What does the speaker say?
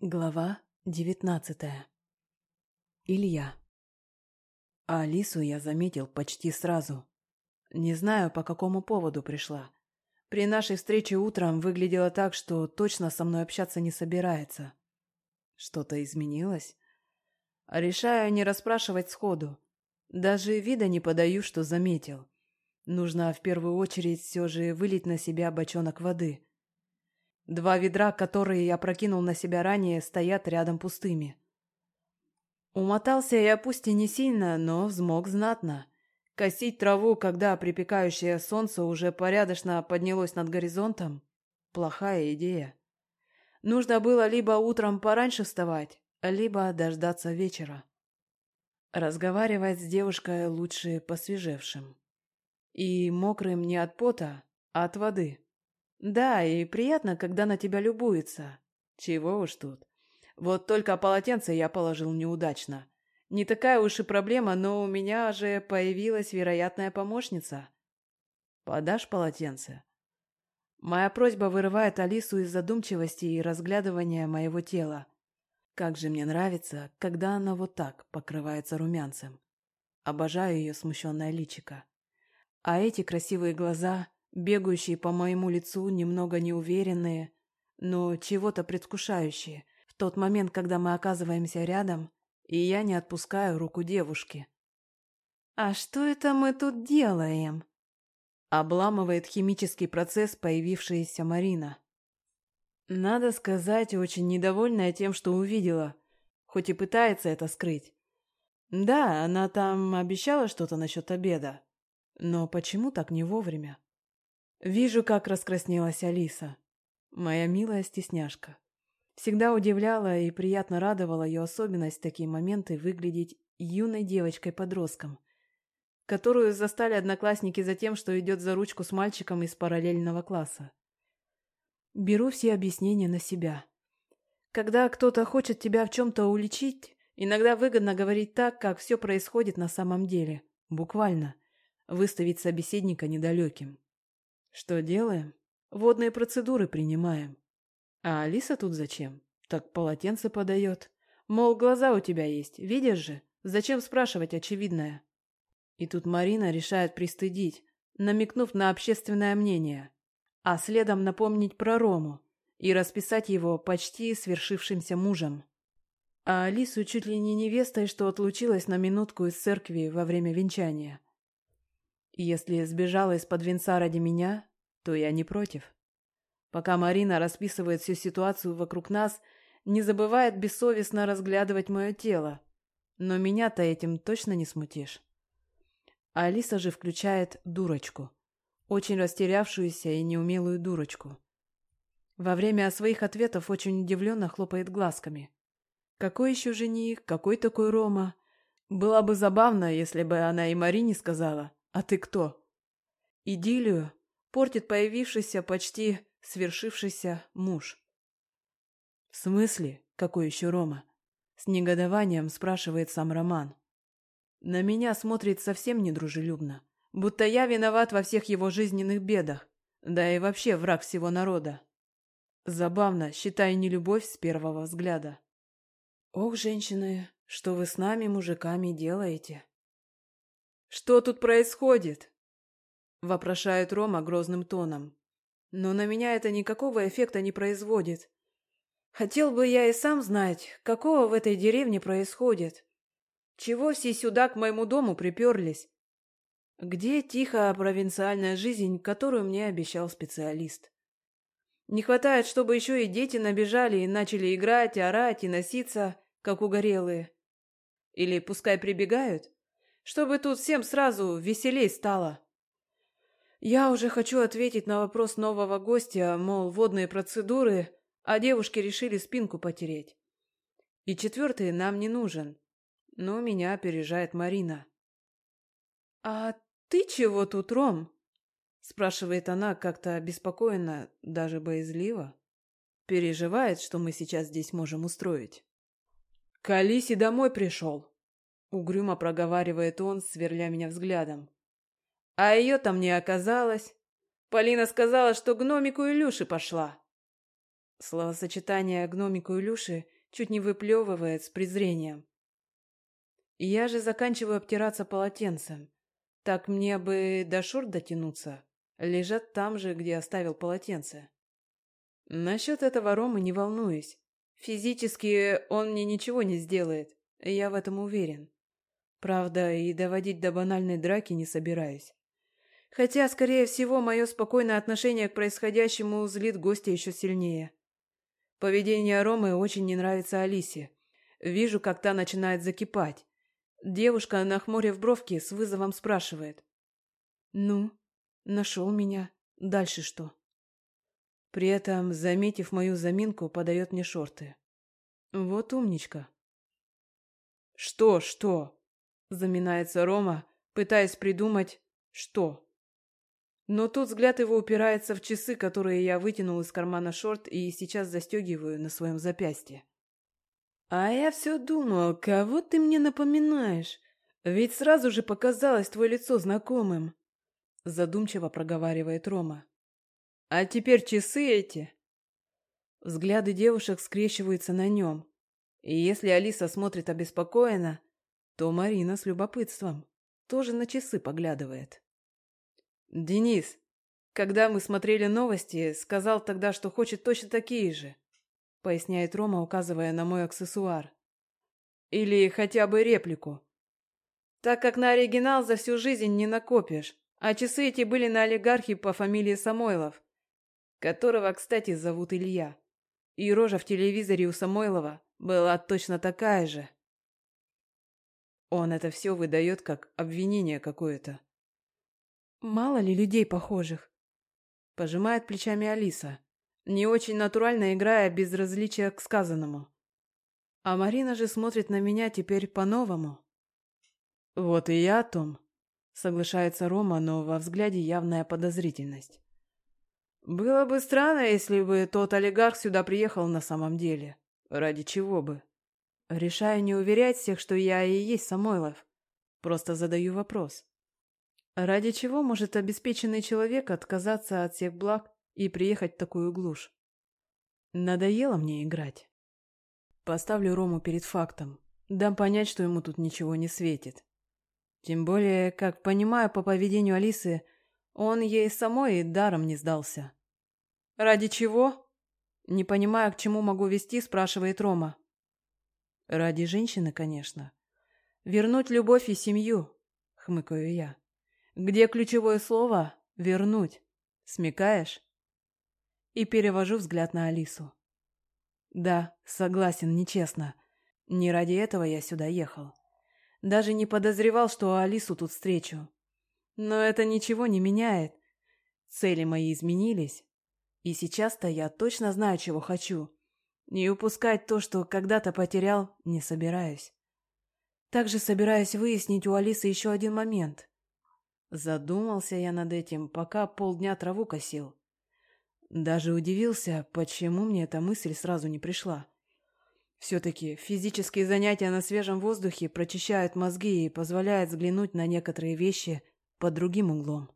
Глава девятнадцатая. Илья. А Алису я заметил почти сразу. Не знаю, по какому поводу пришла. При нашей встрече утром выглядело так, что точно со мной общаться не собирается. Что-то изменилось? Решаю не расспрашивать сходу. Даже вида не подаю, что заметил. Нужно в первую очередь все же вылить на себя бочонок воды. Два ведра, которые я прокинул на себя ранее, стоят рядом пустыми. Умотался я пусть и не сильно, но взмок знатно. Косить траву, когда припекающее солнце уже порядочно поднялось над горизонтом – плохая идея. Нужно было либо утром пораньше вставать, либо дождаться вечера. Разговаривать с девушкой лучше посвежевшим. И мокрым не от пота, а от воды. Да, и приятно, когда на тебя любуются. Чего уж тут. Вот только полотенце я положил неудачно. Не такая уж и проблема, но у меня же появилась вероятная помощница. Подашь полотенце? Моя просьба вырывает Алису из задумчивости и разглядывания моего тела. Как же мне нравится, когда она вот так покрывается румянцем. Обожаю ее смущенное личико. А эти красивые глаза бегающие по моему лицу, немного неуверенные, но чего-то предвкушающие, в тот момент, когда мы оказываемся рядом, и я не отпускаю руку девушки. «А что это мы тут делаем?» Обламывает химический процесс появившаяся Марина. Надо сказать, очень недовольная тем, что увидела, хоть и пытается это скрыть. Да, она там обещала что-то насчет обеда, но почему так не вовремя? Вижу, как раскраснелась Алиса. Моя милая стесняшка. Всегда удивляла и приятно радовала ее особенность в такие моменты выглядеть юной девочкой-подростком, которую застали одноклассники за тем, что идет за ручку с мальчиком из параллельного класса. Беру все объяснения на себя. Когда кто-то хочет тебя в чем-то уличить, иногда выгодно говорить так, как все происходит на самом деле. Буквально. Выставить собеседника недалеким. Что делаем? Водные процедуры принимаем. А Алиса тут зачем? Так полотенце подает. Мол, глаза у тебя есть, видишь же? Зачем спрашивать очевидное? И тут Марина решает пристыдить, намекнув на общественное мнение, а следом напомнить про Рому и расписать его почти свершившимся мужем. А Алису чуть ли не невестой, что отлучилась на минутку из церкви во время венчания. Если сбежала из-под венца ради меня, то я не против. Пока Марина расписывает всю ситуацию вокруг нас, не забывает бессовестно разглядывать мое тело. Но меня-то этим точно не смутишь. Алиса же включает дурочку. Очень растерявшуюся и неумелую дурочку. Во время своих ответов очень удивленно хлопает глазками. Какой еще жених? Какой такой Рома? Было бы забавно, если бы она и Марине сказала «А ты кто?» Идиллию портит появившийся, почти свершившийся муж. «В смысле? Какой еще Рома?» С негодованием спрашивает сам Роман. На меня смотрит совсем недружелюбно, будто я виноват во всех его жизненных бедах, да и вообще враг всего народа. Забавно, считай не любовь с первого взгляда. Ох, женщины, что вы с нами, мужиками, делаете? Что тут происходит? Вопрошает Рома грозным тоном. Но на меня это никакого эффекта не производит. Хотел бы я и сам знать, какого в этой деревне происходит. Чего все сюда к моему дому приперлись? Где тихая провинциальная жизнь, которую мне обещал специалист? Не хватает, чтобы еще и дети набежали и начали играть, орать и носиться, как угорелые. Или пускай прибегают, чтобы тут всем сразу веселей стало. Я уже хочу ответить на вопрос нового гостя, мол, водные процедуры, а девушки решили спинку потереть. И четвертый нам не нужен. Но меня опережает Марина. «А ты чего тут, Ром?» Спрашивает она как-то обеспокоенно, даже боязливо. Переживает, что мы сейчас здесь можем устроить. «К Алисе домой пришел», — угрюмо проговаривает он, сверля меня взглядом. А ее там не оказалось. Полина сказала, что гномику Илюши пошла. Словосочетание гномику и Люши чуть не выплевывает с презрением. Я же заканчиваю обтираться полотенцем. Так мне бы до шорт дотянуться. Лежат там же, где оставил полотенце. Насчет этого Ромы не волнуюсь. Физически он мне ничего не сделает, я в этом уверен. Правда, и доводить до банальной драки не собираюсь. Хотя, скорее всего, мое спокойное отношение к происходящему злит гостя еще сильнее. Поведение Ромы очень не нравится Алисе. Вижу, как та начинает закипать. Девушка, нахмурив бровки, с вызовом спрашивает. «Ну, нашел меня. Дальше что?» При этом, заметив мою заминку, подает мне шорты. Вот умничка. Что, что? Заминается Рома, пытаясь придумать, что. Но тут взгляд его упирается в часы, которые я вытянул из кармана шорт и сейчас застегиваю на своем запястье. А я все думал, кого ты мне напоминаешь? Ведь сразу же показалось твое лицо знакомым. Задумчиво проговаривает Рома. А теперь часы эти. Взгляды девушек скрещиваются на нем. И если Алиса смотрит обеспокоенно, то Марина с любопытством тоже на часы поглядывает. Денис, когда мы смотрели новости, сказал тогда, что хочет точно такие же, поясняет Рома, указывая на мой аксессуар. Или хотя бы реплику. Так как на оригинал за всю жизнь не накопишь, а часы эти были на олигархе по фамилии Самойлов которого, кстати, зовут Илья. И рожа в телевизоре у Самойлова была точно такая же. Он это все выдает как обвинение какое-то. Мало ли людей похожих. Пожимает плечами Алиса, не очень натурально играя без различия к сказанному. А Марина же смотрит на меня теперь по-новому. Вот и я о том. Соглашается Рома, но во взгляде явная подозрительность. Было бы странно, если бы тот олигарх сюда приехал на самом деле. Ради чего бы? Решаю не уверять всех, что я и есть Самойлов. Просто задаю вопрос. Ради чего может обеспеченный человек отказаться от всех благ и приехать в такую глушь? Надоело мне играть. Поставлю Рому перед фактом. Дам понять, что ему тут ничего не светит. Тем более, как понимаю по поведению Алисы, он ей самой даром не сдался. «Ради чего?» Не понимая, к чему могу вести, спрашивает Рома. «Ради женщины, конечно. Вернуть любовь и семью», — хмыкаю я. «Где ключевое слово «вернуть»? Смекаешь?» И перевожу взгляд на Алису. «Да, согласен, нечестно. Не ради этого я сюда ехал. Даже не подозревал, что Алису тут встречу. Но это ничего не меняет. Цели мои изменились, и сейчас-то я точно знаю, чего хочу. И упускать то, что когда-то потерял, не собираюсь. Также собираюсь выяснить у Алисы еще один момент. Задумался я над этим, пока полдня траву косил. Даже удивился, почему мне эта мысль сразу не пришла. Все-таки физические занятия на свежем воздухе прочищают мозги и позволяют взглянуть на некоторые вещи под другим углом.